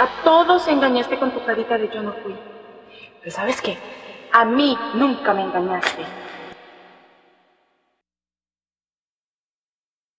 A todos engañaste con tu carita de yo no fui. Pero sabes qué, a mí nunca me engañaste.